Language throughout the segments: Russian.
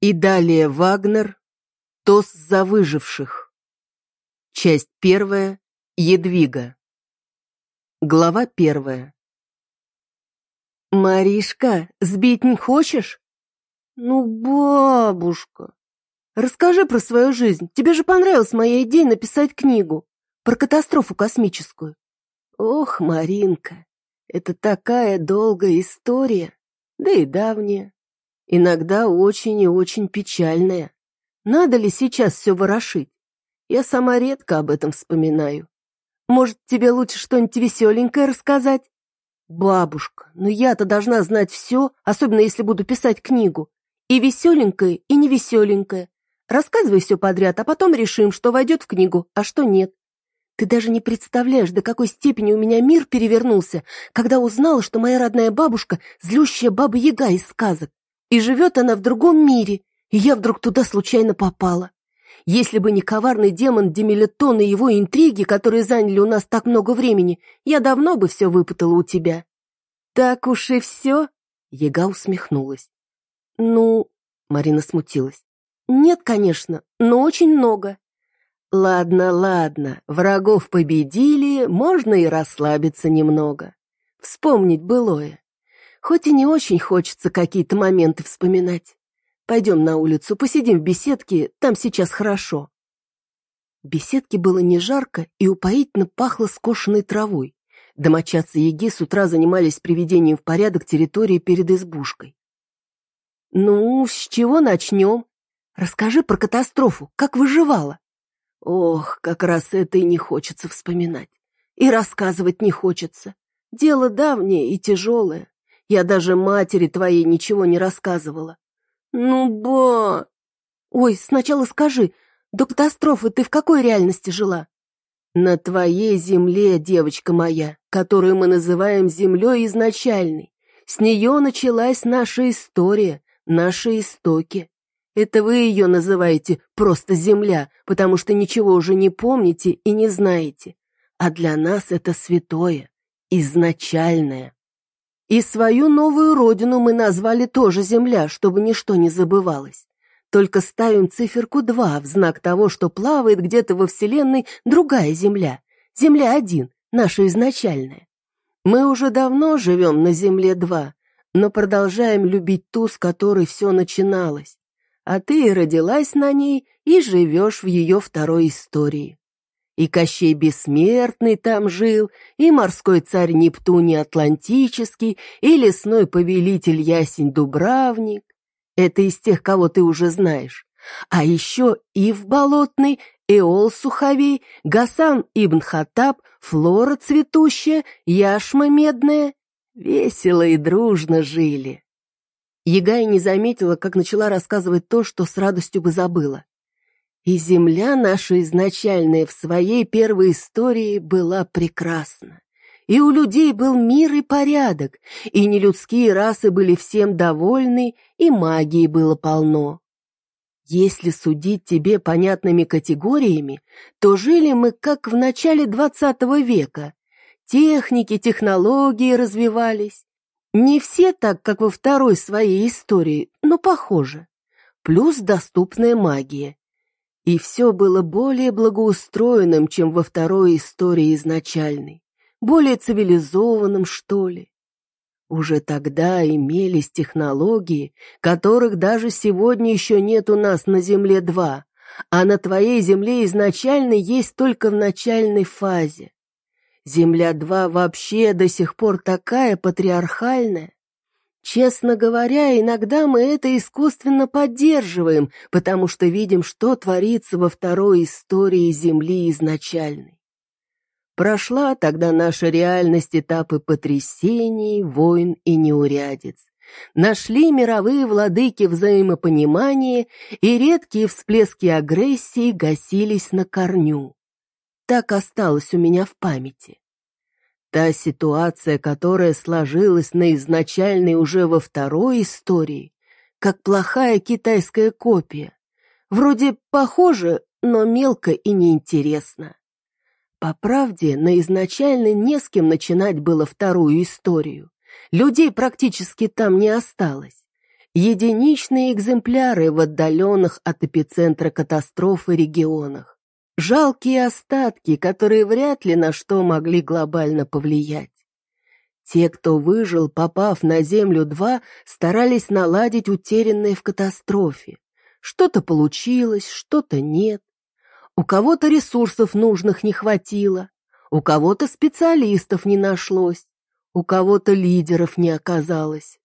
И далее Вагнер, Тост за выживших. Часть первая, Едвига. Глава первая. «Маришка, сбить не хочешь?» «Ну, бабушка, расскажи про свою жизнь. Тебе же понравилась моя идея написать книгу про катастрофу космическую». «Ох, Маринка, это такая долгая история, да и давняя, иногда очень и очень печальная. Надо ли сейчас все ворошить? Я сама редко об этом вспоминаю. Может, тебе лучше что-нибудь веселенькое рассказать? Бабушка, ну я-то должна знать все, особенно если буду писать книгу. И веселенькое, и невеселенькое. Рассказывай все подряд, а потом решим, что войдет в книгу, а что нет. Ты даже не представляешь, до какой степени у меня мир перевернулся, когда узнала, что моя родная бабушка — злющая баба-яга из сказок. И живет она в другом мире, и я вдруг туда случайно попала. Если бы не коварный демон Демилетон и его интриги, которые заняли у нас так много времени, я давно бы все выпытала у тебя. Так уж и все? Яга усмехнулась. Ну, Марина смутилась. Нет, конечно, но очень много. Ладно, ладно, врагов победили, можно и расслабиться немного. Вспомнить былое. Хоть и не очень хочется какие-то моменты вспоминать. Пойдем на улицу, посидим в беседке, там сейчас хорошо. В беседке было не жарко и упоительно пахло скошенной травой. Домочадцы Еги с утра занимались приведением в порядок территории перед избушкой. «Ну, с чего начнем? Расскажи про катастрофу, как выживала?» Ох, как раз это и не хочется вспоминать. И рассказывать не хочется. Дело давнее и тяжелое. Я даже матери твоей ничего не рассказывала. Ну, ба... Ой, сначала скажи, до катастрофы ты в какой реальности жила? На твоей земле, девочка моя, которую мы называем землей изначальной. С нее началась наша история, наши истоки. Это вы ее называете просто земля, потому что ничего уже не помните и не знаете. А для нас это святое, изначальное. И свою новую родину мы назвали тоже земля, чтобы ничто не забывалось. Только ставим циферку 2 в знак того, что плавает где-то во Вселенной другая земля. Земля-1, наша изначальная. Мы уже давно живем на Земле 2, но продолжаем любить ту, с которой все начиналось а ты родилась на ней и живешь в ее второй истории. И Кощей Бессмертный там жил, и морской царь Нептуний Атлантический, и лесной повелитель Ясень-Дубравник. Это из тех, кого ты уже знаешь. А еще Ив Болотный, Эол Суховей, Гасан Ибн Хаттаб, Флора Цветущая, Яшма Медная. Весело и дружно жили. Егая не заметила, как начала рассказывать то, что с радостью бы забыла. И земля наша изначальная в своей первой истории была прекрасна. И у людей был мир и порядок, и нелюдские расы были всем довольны, и магии было полно. Если судить тебе понятными категориями, то жили мы как в начале двадцатого века. Техники, технологии развивались, не все так, как во второй своей истории, но похоже. Плюс доступная магия. И все было более благоустроенным, чем во второй истории изначальной. Более цивилизованным, что ли. Уже тогда имелись технологии, которых даже сегодня еще нет у нас на Земле-2, а на твоей Земле изначально есть только в начальной фазе. Земля-2 вообще до сих пор такая патриархальная. Честно говоря, иногда мы это искусственно поддерживаем, потому что видим, что творится во второй истории Земли изначальной. Прошла тогда наша реальность этапы потрясений, войн и неурядиц. Нашли мировые владыки взаимопонимания, и редкие всплески агрессии гасились на корню так осталось у меня в памяти. Та ситуация, которая сложилась на изначальной уже во второй истории, как плохая китайская копия. Вроде похоже, но мелко и неинтересно. По правде, на изначальной не с кем начинать было вторую историю. Людей практически там не осталось. единичные экземпляры в отдаленных от эпицентра катастрофы регионах. Жалкие остатки, которые вряд ли на что могли глобально повлиять. Те, кто выжил, попав на Землю-2, старались наладить утерянное в катастрофе. Что-то получилось, что-то нет. У кого-то ресурсов нужных не хватило, у кого-то специалистов не нашлось, у кого-то лидеров не оказалось.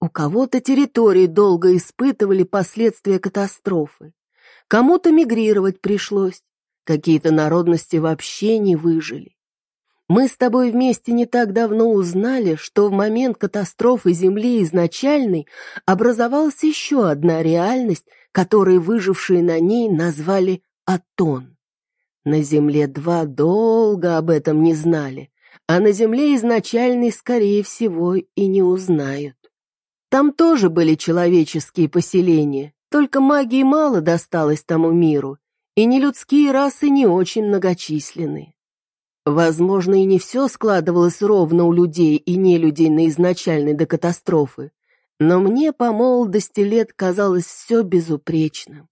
У кого-то территории долго испытывали последствия катастрофы. Кому-то мигрировать пришлось. Какие-то народности вообще не выжили. Мы с тобой вместе не так давно узнали, что в момент катастрофы Земли изначальной образовалась еще одна реальность, которую выжившие на ней назвали Атон. На Земле-2 долго об этом не знали, а на Земле изначальной, скорее всего, и не узнают. Там тоже были человеческие поселения, только магии мало досталось тому миру, и нелюдские расы не очень многочисленны. Возможно, и не все складывалось ровно у людей и не людей на изначальной до катастрофы, но мне по молодости лет казалось все безупречным.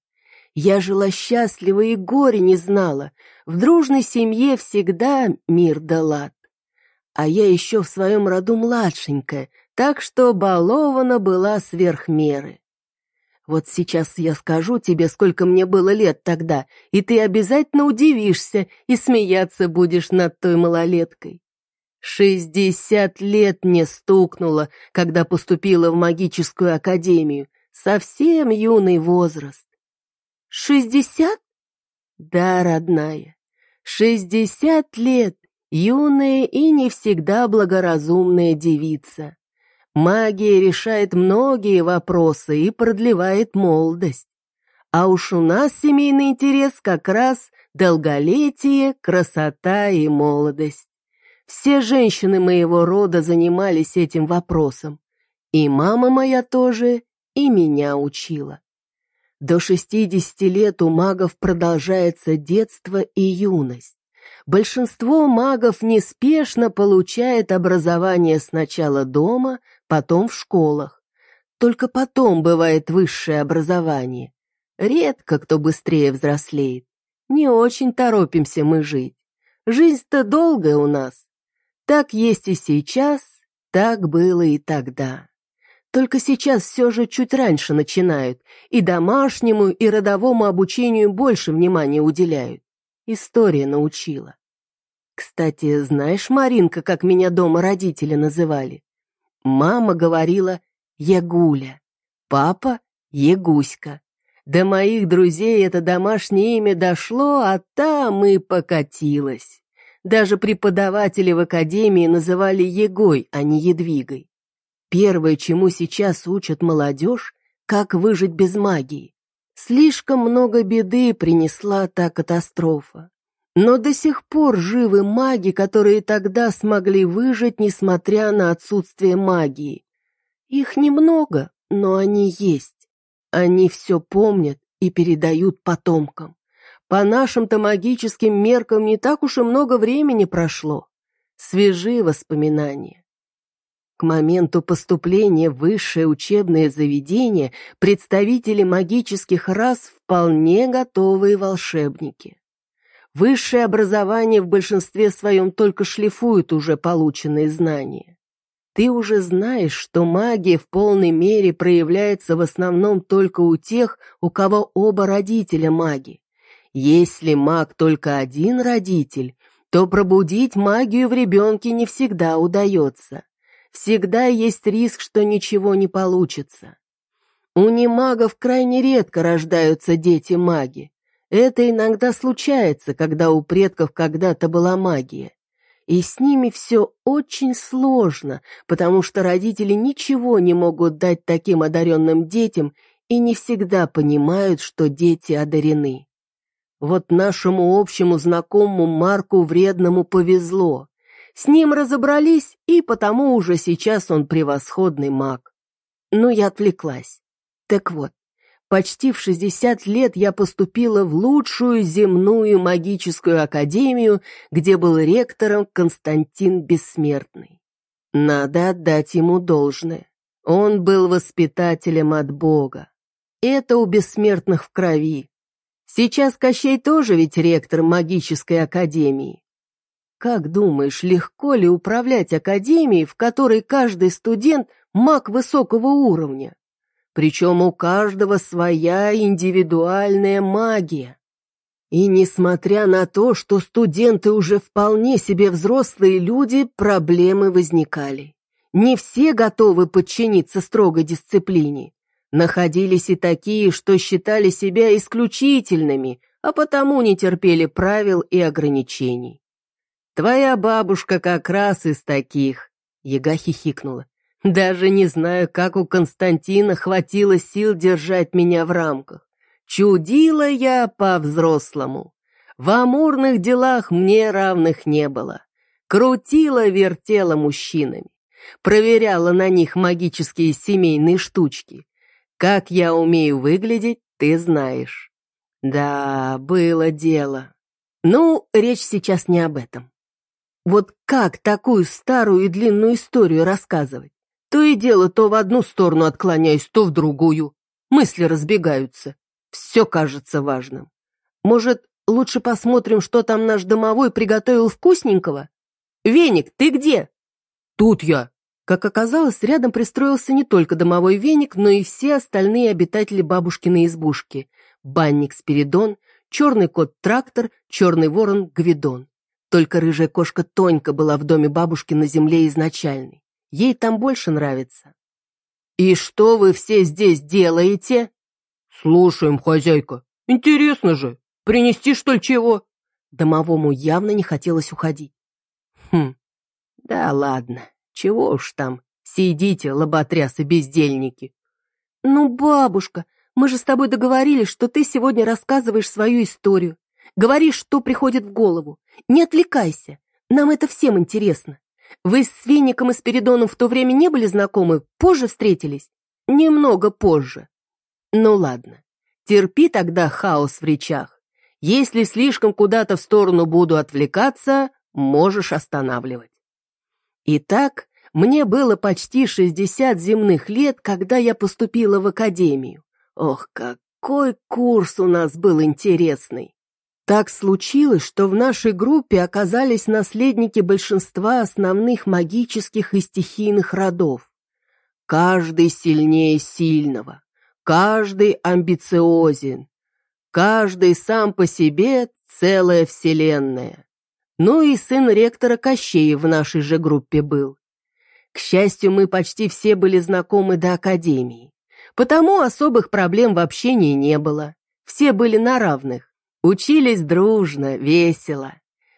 Я жила счастливо и горе не знала, в дружной семье всегда мир да лад. А я еще в своем роду младшенькая, так что балована была сверх меры. Вот сейчас я скажу тебе, сколько мне было лет тогда, и ты обязательно удивишься и смеяться будешь над той малолеткой. Шестьдесят лет мне стукнуло, когда поступила в магическую академию. Совсем юный возраст. Шестьдесят? Да, родная, шестьдесят лет, юная и не всегда благоразумная девица. Магия решает многие вопросы и продлевает молодость. А уж у нас семейный интерес как раз долголетие, красота и молодость. Все женщины моего рода занимались этим вопросом. И мама моя тоже, и меня учила. До 60 лет у магов продолжается детство и юность. Большинство магов неспешно получает образование сначала дома, потом в школах. Только потом бывает высшее образование. Редко кто быстрее взрослеет. Не очень торопимся мы жить. Жизнь-то долгая у нас. Так есть и сейчас, так было и тогда. Только сейчас все же чуть раньше начинают, и домашнему, и родовому обучению больше внимания уделяют. История научила. Кстати, знаешь, Маринка, как меня дома родители называли? Мама говорила «Ягуля», папа «Ягуська». До моих друзей это домашнее имя дошло, а там и покатилось. Даже преподаватели в академии называли Егой, а не Едвигой. Первое, чему сейчас учат молодежь, как выжить без магии. Слишком много беды принесла та катастрофа. Но до сих пор живы маги, которые тогда смогли выжить, несмотря на отсутствие магии. Их немного, но они есть. Они все помнят и передают потомкам. По нашим-то магическим меркам не так уж и много времени прошло. Свежие воспоминания. К моменту поступления в высшее учебное заведение представители магических рас вполне готовые волшебники. Высшее образование в большинстве своем только шлифует уже полученные знания. Ты уже знаешь, что магия в полной мере проявляется в основном только у тех, у кого оба родителя маги. Если маг только один родитель, то пробудить магию в ребенке не всегда удается. Всегда есть риск, что ничего не получится. У немагов крайне редко рождаются дети-маги. Это иногда случается, когда у предков когда-то была магия. И с ними все очень сложно, потому что родители ничего не могут дать таким одаренным детям и не всегда понимают, что дети одарены. Вот нашему общему знакомому Марку Вредному повезло. С ним разобрались, и потому уже сейчас он превосходный маг. Но я отвлеклась. Так вот, Почти в 60 лет я поступила в лучшую земную магическую академию, где был ректором Константин Бессмертный. Надо отдать ему должное. Он был воспитателем от Бога. Это у бессмертных в крови. Сейчас Кощей тоже ведь ректор магической академии. Как думаешь, легко ли управлять академией, в которой каждый студент маг высокого уровня? Причем у каждого своя индивидуальная магия. И несмотря на то, что студенты уже вполне себе взрослые люди, проблемы возникали. Не все готовы подчиниться строгой дисциплине. Находились и такие, что считали себя исключительными, а потому не терпели правил и ограничений. Твоя бабушка как раз из таких. Яга хихикнула. Даже не знаю, как у Константина хватило сил держать меня в рамках. Чудила я по-взрослому. В амурных делах мне равных не было. Крутила-вертела мужчинами. Проверяла на них магические семейные штучки. Как я умею выглядеть, ты знаешь. Да, было дело. Ну, речь сейчас не об этом. Вот как такую старую и длинную историю рассказывать? То и дело, то в одну сторону отклоняюсь, то в другую. Мысли разбегаются. Все кажется важным. Может, лучше посмотрим, что там наш домовой приготовил вкусненького? Веник, ты где? Тут я. Как оказалось, рядом пристроился не только домовой веник, но и все остальные обитатели бабушкиной избушки. Банник Спиридон, черный кот-трактор, черный ворон Гвидон. Только рыжая кошка Тонька была в доме бабушки на земле изначальной. Ей там больше нравится. «И что вы все здесь делаете?» «Слушаем, хозяйка. Интересно же. Принести, что ли, чего?» Домовому явно не хотелось уходить. «Хм, да ладно, чего уж там. Сидите, лоботрясы-бездельники». «Ну, бабушка, мы же с тобой договорились, что ты сегодня рассказываешь свою историю. Говоришь, что приходит в голову. Не отвлекайся. Нам это всем интересно. Вы с Свинником и Спиридоном в то время не были знакомы, позже встретились? Немного позже. Ну ладно, терпи тогда хаос в речах. Если слишком куда-то в сторону буду отвлекаться, можешь останавливать. Итак, мне было почти 60 земных лет, когда я поступила в академию. Ох, какой курс у нас был интересный! Так случилось, что в нашей группе оказались наследники большинства основных магических и стихийных родов. Каждый сильнее сильного, каждый амбициозен, каждый сам по себе целая вселенная. Ну и сын ректора Кощея в нашей же группе был. К счастью, мы почти все были знакомы до академии, потому особых проблем в общении не было. Все были на равных. Учились дружно, весело.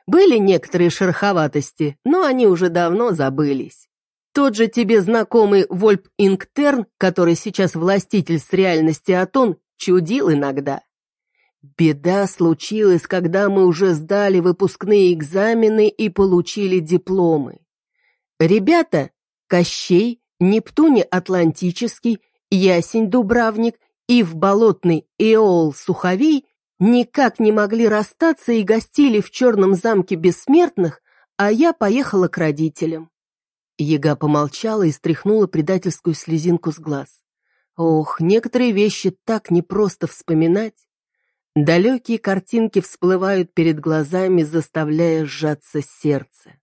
Были некоторые шероховатости, но они уже давно забылись. Тот же тебе знакомый Вольп Ингтерн, который сейчас властитель с реальности Атон, чудил иногда. Беда случилась, когда мы уже сдали выпускные экзамены и получили дипломы. Ребята, Кощей, Нептуне Атлантический, Ясень Дубравник и в болотный Эол Суховей никак не могли расстаться и гостили в черном замке бессмертных, а я поехала к родителям. Ега помолчала и стряхнула предательскую слезинку с глаз. Ох, некоторые вещи так непросто вспоминать. Далекие картинки всплывают перед глазами, заставляя сжаться сердце.